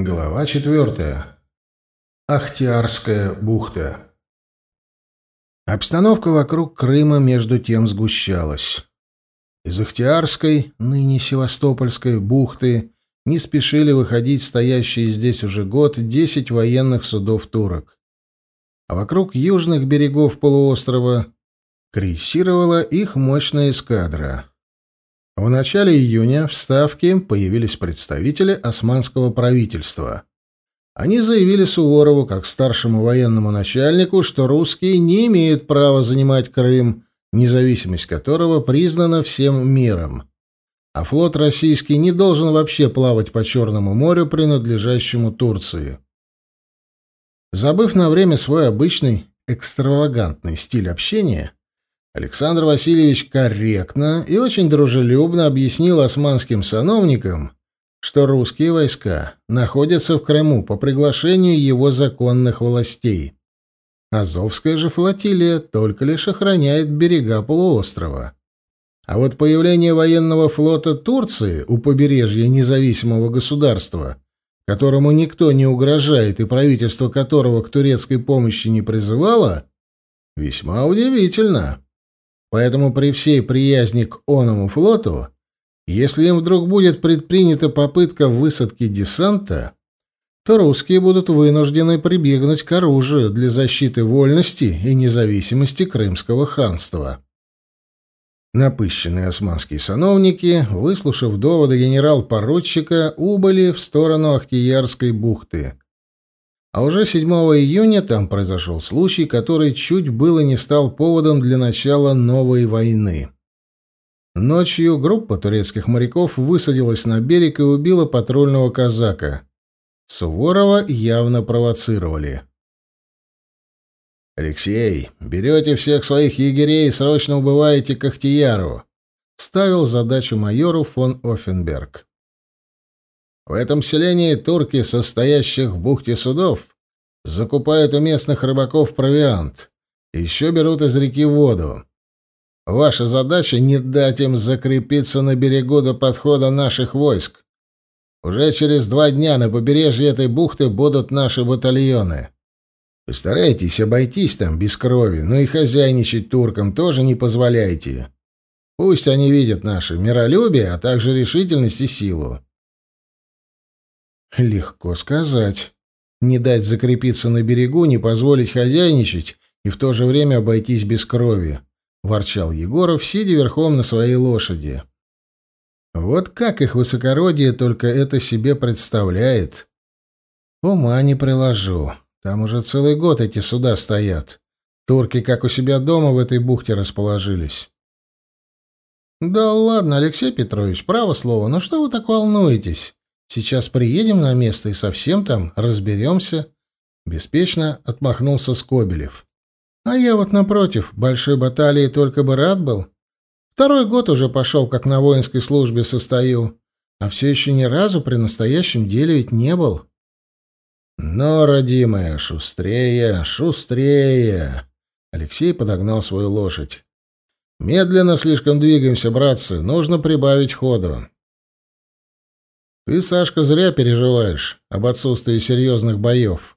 Глава четвертая. Ахтиарская бухта. Обстановка вокруг Крыма между тем сгущалась. Из Ахтиарской, ныне Севастопольской, бухты не спешили выходить стоящие здесь уже год десять военных судов турок. А вокруг южных берегов полуострова крейсировала их мощная эскадра. В начале июня в Ставке появились представители османского правительства. Они заявили Суворову, как старшему военному начальнику, что русские не имеют права занимать Крым, независимость которого признана всем миром. А флот российский не должен вообще плавать по Черному морю, принадлежащему Турции. Забыв на время свой обычный экстравагантный стиль общения, Александр Васильевич корректно и очень дружелюбно объяснил османским сановникам, что русские войска находятся в Крыму по приглашению его законных властей. Азовская же флотилия только лишь охраняет берега полуострова. А вот появление военного флота Турции у побережья независимого государства, которому никто не угрожает и правительство которого к турецкой помощи не призывало, весьма удивительно. Поэтому при всей приязни к оному флоту, если им вдруг будет предпринята попытка высадки десанта, то русские будут вынуждены прибегнуть к оружию для защиты вольности и независимости Крымского ханства. Напыщенные османские сановники, выслушав доводы генерал-поручика, убыли в сторону Ахтиярской бухты — а уже 7 июня там произошел случай, который чуть было не стал поводом для начала новой войны. Ночью группа турецких моряков высадилась на берег и убила патрульного казака. Суворова явно провоцировали. «Алексей, берете всех своих егерей и срочно убываете к Ахтияру», — ставил задачу майору фон Оффенберг. В этом селении турки, состоящих в бухте судов, закупают у местных рыбаков провиант. Еще берут из реки воду. Ваша задача — не дать им закрепиться на берегу до подхода наших войск. Уже через два дня на побережье этой бухты будут наши батальоны. Постарайтесь обойтись там без крови, но и хозяйничать туркам тоже не позволяйте. Пусть они видят наше миролюбие, а также решительность и силу. Легко сказать. Не дать закрепиться на берегу, не позволить хозяйничать и в то же время обойтись без крови, ворчал Егоров, сидя верхом на своей лошади. Вот как их высокородие только это себе представляет. Ума не приложу. Там уже целый год эти суда стоят. Турки как у себя дома в этой бухте расположились. Да ладно, Алексей Петрович, право слово, но что вы так волнуетесь? Сейчас приедем на место и совсем там разберемся. Беспечно отмахнулся Скобелев. А я вот напротив, большой баталии только бы рад был. Второй год уже пошел, как на воинской службе состою, а все еще ни разу при настоящем деле ведь не был. Но, родимая, шустрее, шустрее. Алексей подогнал свою лошадь. Медленно слишком двигаемся, братцы, нужно прибавить ходу. Ты, Сашка, зря переживаешь об отсутствии серьезных боев.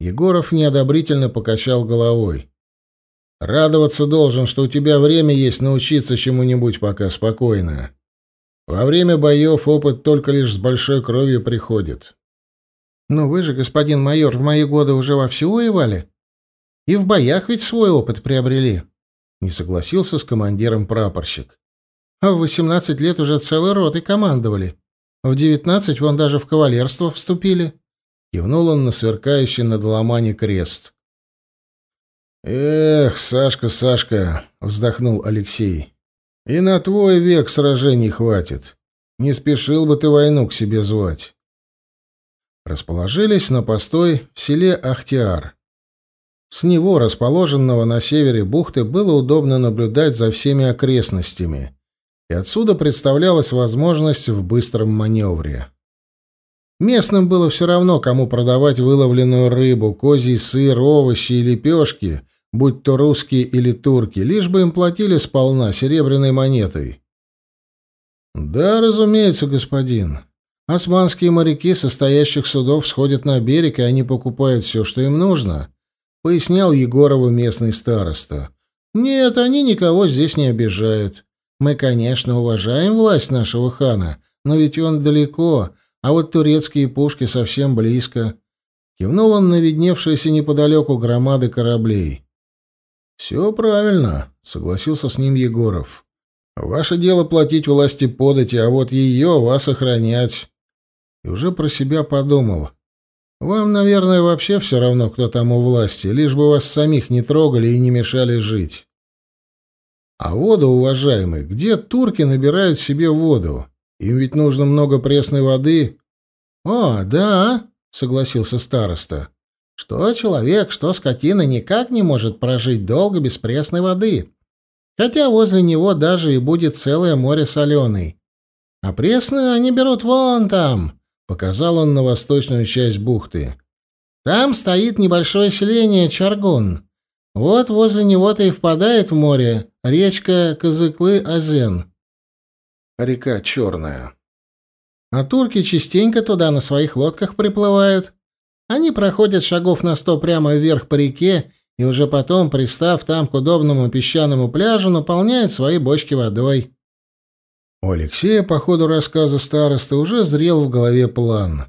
Егоров неодобрительно покачал головой. Радоваться должен, что у тебя время есть научиться чему-нибудь пока спокойно. Во время боев опыт только лишь с большой кровью приходит. Но вы же, господин майор, в мои годы уже вовсю воевали. И в боях ведь свой опыт приобрели. Не согласился с командиром прапорщик. А в восемнадцать лет уже целой ротой командовали. В девятнадцать вон даже в кавалерство вступили. Кивнул он на сверкающий над ломани крест. «Эх, Сашка, Сашка!» — вздохнул Алексей. «И на твой век сражений хватит. Не спешил бы ты войну к себе звать». Расположились на постой в селе Ахтиар. С него, расположенного на севере бухты, было удобно наблюдать за всеми окрестностями и отсюда представлялась возможность в быстром маневре. Местным было все равно, кому продавать выловленную рыбу, козий сыр, овощи и лепешки, будь то русские или турки, лишь бы им платили сполна серебряной монетой. «Да, разумеется, господин. Османские моряки состоящих судов сходят на берег, и они покупают все, что им нужно, — пояснял Егорову местный староста. Нет, они никого здесь не обижают. Мы, конечно, уважаем власть нашего хана, но ведь он далеко, а вот турецкие пушки совсем близко. Кивнул он на видневшиеся неподалеку громады кораблей. «Все правильно», — согласился с ним Егоров. «Ваше дело платить власти подати, а вот ее вас охранять». И уже про себя подумал. «Вам, наверное, вообще все равно, кто там у власти, лишь бы вас самих не трогали и не мешали жить». «А воду, уважаемый, где турки набирают себе воду? Им ведь нужно много пресной воды». «О, да», — согласился староста. Что человек, что скотина никак не может прожить долго без пресной воды. Хотя возле него даже и будет целое море соленой. А пресную они берут вон там, — показал он на восточную часть бухты. Там стоит небольшое селение Чаргун. Вот возле него-то и впадает в море речка Казыклы-Азен. Река Черная. А турки частенько туда на своих лодках приплывают. Они проходят шагов на сто прямо вверх по реке и уже потом, пристав там к удобному песчаному пляжу, наполняют свои бочки водой. У Алексея по ходу рассказа староста уже зрел в голове план.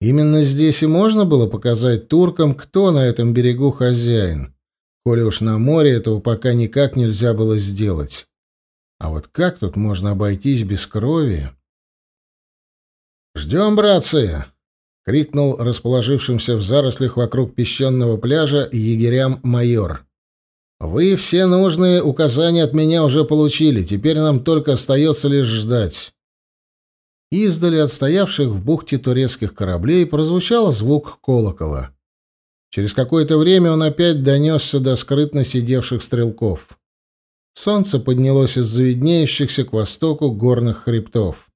Именно здесь и можно было показать туркам, кто на этом берегу хозяин, коли уж на море этого пока никак нельзя было сделать. А вот как тут можно обойтись без крови? «Ждем, братцы!» — крикнул расположившимся в зарослях вокруг песчаного пляжа егерям майор. «Вы все нужные указания от меня уже получили, теперь нам только остается лишь ждать». Издали от стоявших в бухте турецких кораблей прозвучал звук колокола. Через какое-то время он опять донесся до скрытно сидевших стрелков. Солнце поднялось из-за к востоку горных хребтов.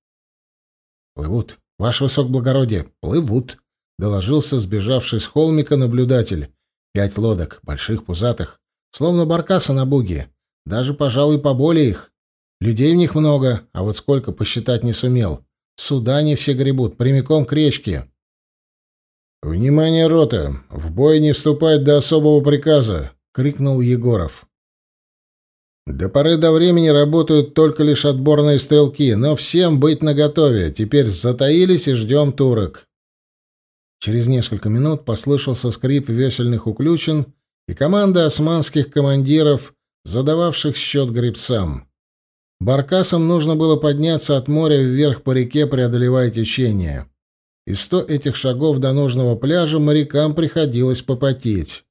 «Плывут», «Ваше высокоблагородие, плывут», — доложился сбежавший с холмика наблюдатель. «Пять лодок, больших, пузатых, словно баркаса на буге. Даже, пожалуй, поболее их. Людей в них много, а вот сколько посчитать не сумел. Суда не все гребут, прямиком к речке». «Внимание, рота! В бой не вступать до особого приказа!» — крикнул Егоров. До поры до времени работают только лишь отборные стрелки, но всем быть наготове. Теперь затаились и ждем турок. Через несколько минут послышался скрип весельных уключен и команда османских командиров, задававших счет гребцам. Баркасам нужно было подняться от моря вверх по реке, преодолевая течение. И сто этих шагов до нужного пляжа морякам приходилось попотеть.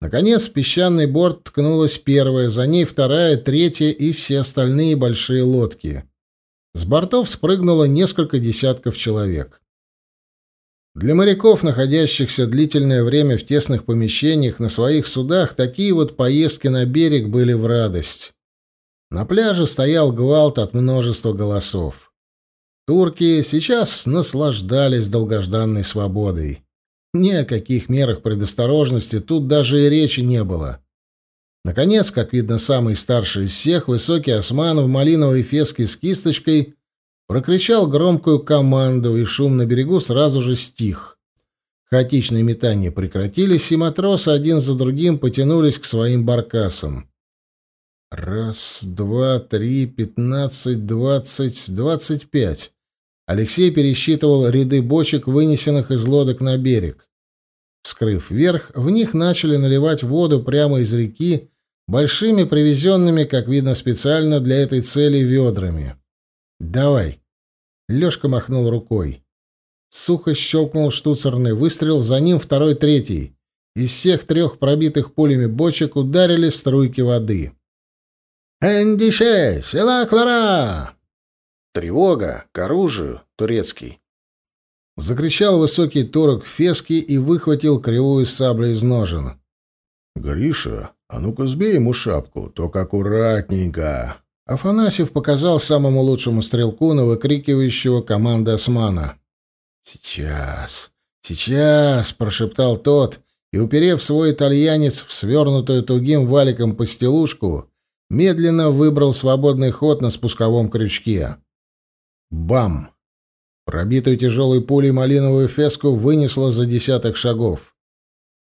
Наконец, песчаный борт ткнулась первая, за ней вторая, третья и все остальные большие лодки. С бортов спрыгнуло несколько десятков человек. Для моряков, находящихся длительное время в тесных помещениях на своих судах, такие вот поездки на берег были в радость. На пляже стоял гвалт от множества голосов. Турки сейчас наслаждались долгожданной свободой. Ни о каких мерах предосторожности тут даже и речи не было. Наконец, как видно, самый старший из всех, высокий осман в малиновой феске с кисточкой, прокричал громкую команду, и шум на берегу сразу же стих. Хаотичные метания прекратились, и матросы один за другим потянулись к своим баркасам. Раз, два, три, пятнадцать, двадцать, двадцать пять. Алексей пересчитывал ряды бочек, вынесенных из лодок на берег. Вскрыв верх, в них начали наливать воду прямо из реки большими привезенными, как видно, специально для этой цели ведрами. «Давай». Лёшка махнул рукой. Сухо щелкнул штуцерный выстрел, за ним второй, третий. Из всех трех пробитых пулями бочек ударили струйки воды. «Эндише! Села Клара!» Тревога! К оружию! Турецкий. Закричал высокий турок Фески и выхватил кривую саблю из ножен. «Гриша, а ну-ка сбей ему шапку, только аккуратненько!» Афанасьев показал самому лучшему стрелку на выкрикивающего команды османа. «Сейчас, сейчас!» — прошептал тот, и, уперев свой итальянец в свернутую тугим валиком постелушку, медленно выбрал свободный ход на спусковом крючке. Бам! Пробитую тяжелой пулей малиновую феску вынесло за десяток шагов.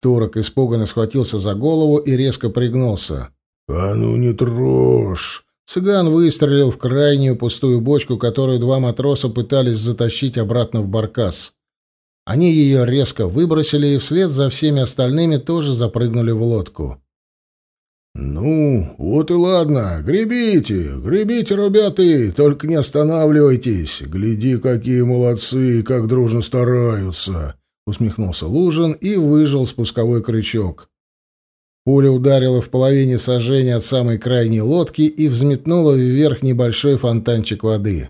Турок испуганно схватился за голову и резко пригнулся. «А ну не трожь!» Цыган выстрелил в крайнюю пустую бочку, которую два матроса пытались затащить обратно в баркас. Они ее резко выбросили и вслед за всеми остальными тоже запрыгнули в лодку. «Ну, вот и ладно. Гребите, гребите, ребята, только не останавливайтесь. Гляди, какие молодцы как дружно стараются!» Усмехнулся Лужин и выжил спусковой крючок. Пуля ударила в половине сожжения от самой крайней лодки и взметнула вверх небольшой фонтанчик воды.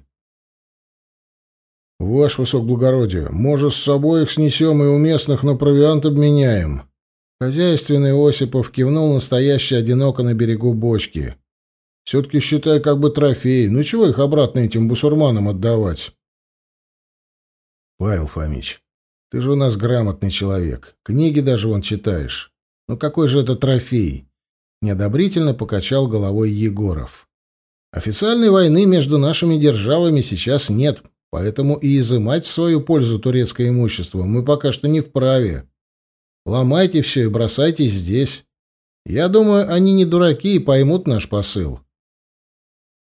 «Ваш высокоблагородие, может, с собой их снесем и у местных на провиант обменяем?» Хозяйственный Осипов кивнул настоящий одиноко на берегу бочки. «Все-таки считай как бы трофей. Ну чего их обратно этим бусурманам отдавать?» «Павел Фомич, ты же у нас грамотный человек. Книги даже вон читаешь. Ну какой же это трофей? Неодобрительно покачал головой Егоров. Официальной войны между нашими державами сейчас нет, поэтому и изымать в свою пользу турецкое имущество мы пока что не вправе. Ломайте все и бросайте здесь. Я думаю, они не дураки и поймут наш посыл.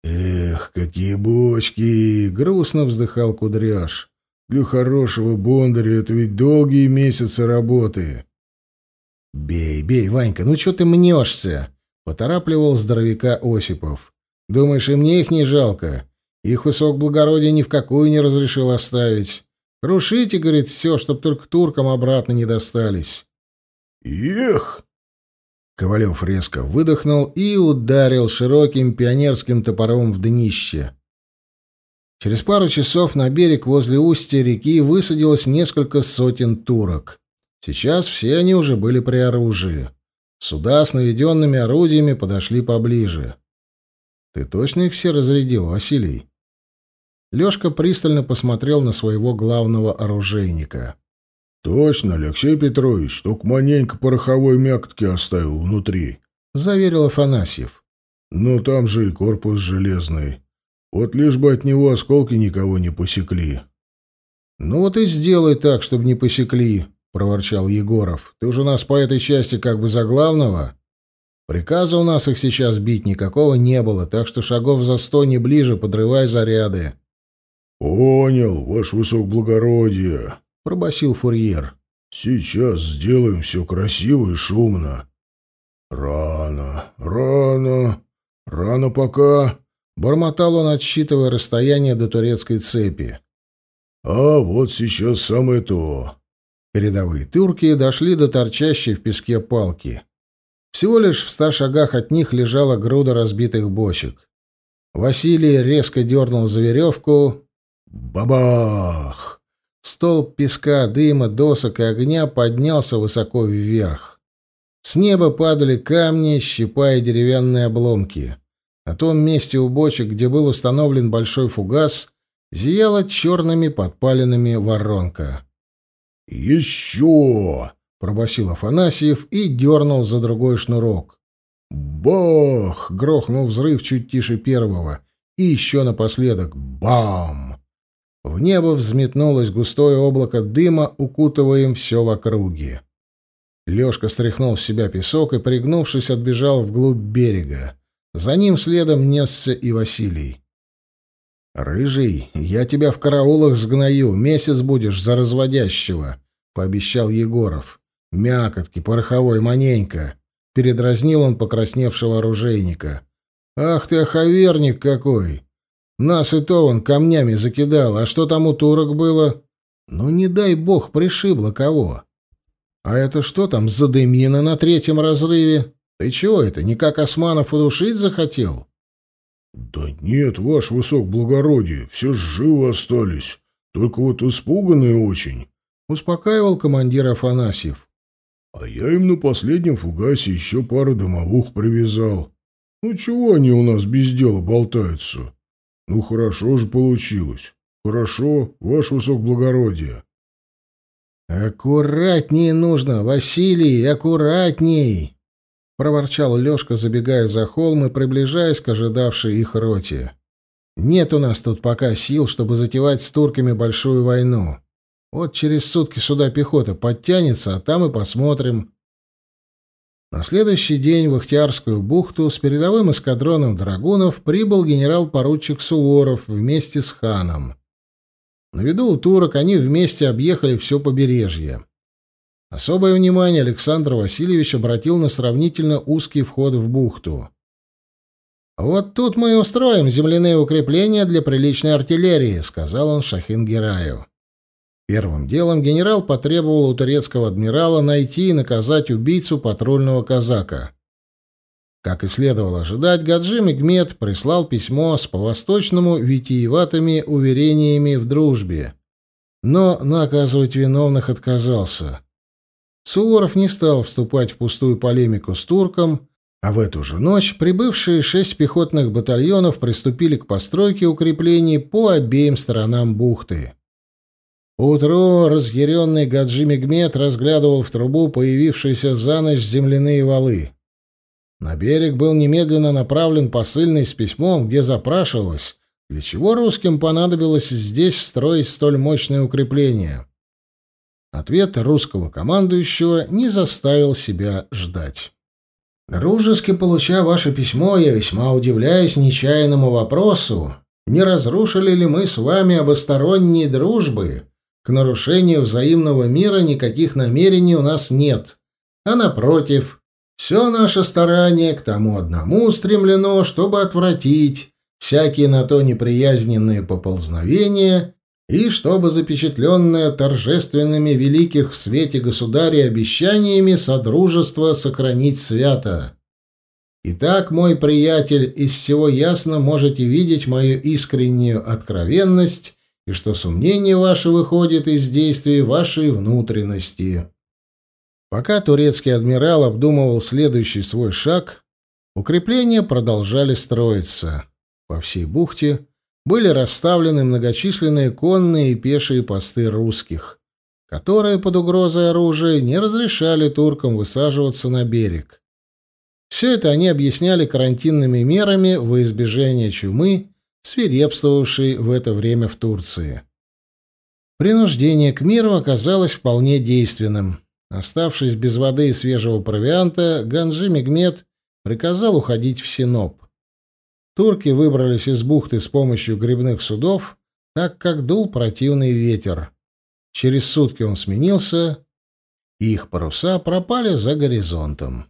Эх, какие бочки! Грустно вздыхал Кудряш. Для хорошего бондаря это ведь долгие месяцы работы. «Бей, бей, Ванька, ну что ты мнешься?» — поторапливал здоровяка Осипов. «Думаешь, и мне их не жалко? Их высокоблагородие ни в какую не разрешил оставить. Крушите, — говорит, — все, чтоб только туркам обратно не достались». «Эх!» Ковалев резко выдохнул и ударил широким пионерским топором в днище. Через пару часов на берег возле устья реки высадилось несколько сотен турок. Сейчас все они уже были при оружии. Суда с наведенными орудиями подошли поближе. «Ты точно их все разрядил, Василий?» Лёшка пристально посмотрел на своего главного оружейника. «Точно, Алексей Петрович, только маленько пороховой мякотки оставил внутри», — заверил Афанасьев. «Но там же и корпус железный. Вот лишь бы от него осколки никого не посекли». «Ну вот и сделай так, чтобы не посекли», проворчал Егоров. Ты уже нас по этой части как бы за главного. Приказа у нас их сейчас бить никакого не было, так что шагов за сто не ближе подрывай заряды. Понял, ваш высокоблагородие, пробасил фурьер. Сейчас сделаем все красиво и шумно. Рано, рано, рано пока, бормотал он, отсчитывая расстояние до турецкой цепи. А вот сейчас самое то. Передовые турки дошли до торчащей в песке палки. Всего лишь в ста шагах от них лежала груда разбитых бочек. Василий резко дернул за веревку. Бабах! Столб песка, дыма, досок и огня поднялся высоко вверх. С неба падали камни, щипая деревянные обломки. На том месте у бочек, где был установлен большой фугас, зияла черными подпаленными воронка. «Еще!» — пробасил Афанасьев и дернул за другой шнурок. «Бах!» — грохнул взрыв чуть тише первого. И еще напоследок «Бам!» В небо взметнулось густое облако дыма, укутывая им все в округе. Лешка стряхнул с себя песок и, пригнувшись, отбежал вглубь берега. За ним следом несся и Василий. «Рыжий, я тебя в караулах сгною, месяц будешь за разводящего», — пообещал Егоров. «Мякотки, пороховой, маненько», — передразнил он покрасневшего оружейника. «Ах ты, оховерник какой! Нас и то он камнями закидал, а что там у турок было? Ну, не дай бог, пришибло кого. А это что там за дымина на третьем разрыве? Ты чего это, никак Османов удушить захотел?» «Да нет, ваш высокоблагородие, все живы остались, только вот испуганные очень», — успокаивал командир Афанасьев. «А я им на последнем фугасе еще пару домовух привязал. Ну чего они у нас без дела болтаются? Ну хорошо же получилось. Хорошо, ваше высокоблагородие». «Аккуратнее нужно, Василий, аккуратней!» — проворчал Лёшка, забегая за холм и приближаясь к ожидавшей их роте. Нет у нас тут пока сил, чтобы затевать с турками большую войну. Вот через сутки сюда пехота подтянется, а там и посмотрим. На следующий день в Ихтиарскую бухту с передовым эскадроном драгунов прибыл генерал-поручик Суворов вместе с ханом. На виду у турок они вместе объехали все побережье. Особое внимание Александр Васильевич обратил на сравнительно узкий вход в бухту. «Вот тут мы и устроим земляные укрепления для приличной артиллерии», — сказал он Шахин Гераю. Первым делом генерал потребовал у турецкого адмирала найти и наказать убийцу патрульного казака. Как и следовало ожидать, Гаджи Мигмет прислал письмо с по-восточному витиеватыми уверениями в дружбе. Но наказывать виновных отказался. Суворов не стал вступать в пустую полемику с турком, а в эту же ночь прибывшие шесть пехотных батальонов приступили к постройке укреплений по обеим сторонам бухты. Утру разъяренный Гаджи Мигмет разглядывал в трубу появившиеся за ночь земляные валы. На берег был немедленно направлен посыльный с письмом, где запрашивалось, для чего русским понадобилось здесь строить столь мощное укрепление. Ответ русского командующего не заставил себя ждать. «Дружески получа ваше письмо, я весьма удивляюсь нечаянному вопросу, не разрушили ли мы с вами обосторонней дружбы?» К нарушению взаимного мира никаких намерений у нас нет. А напротив, все наше старание к тому одному устремлено, чтобы отвратить всякие на то неприязненные поползновения и чтобы запечатленное торжественными великих в свете государя обещаниями содружество сохранить свято. Итак, мой приятель, из всего ясно можете видеть мою искреннюю откровенность и что сомнение ваше выходит из действий вашей внутренности. Пока турецкий адмирал обдумывал следующий свой шаг, укрепления продолжали строиться. По всей бухте были расставлены многочисленные конные и пешие посты русских, которые под угрозой оружия не разрешали туркам высаживаться на берег. Все это они объясняли карантинными мерами во избежание чумы свирепствовавшей в это время в Турции. Принуждение к миру оказалось вполне действенным. Оставшись без воды и свежего провианта, Ганжи Мегмет приказал уходить в Синоп. Турки выбрались из бухты с помощью грибных судов, так как дул противный ветер. Через сутки он сменился, и их паруса пропали за горизонтом.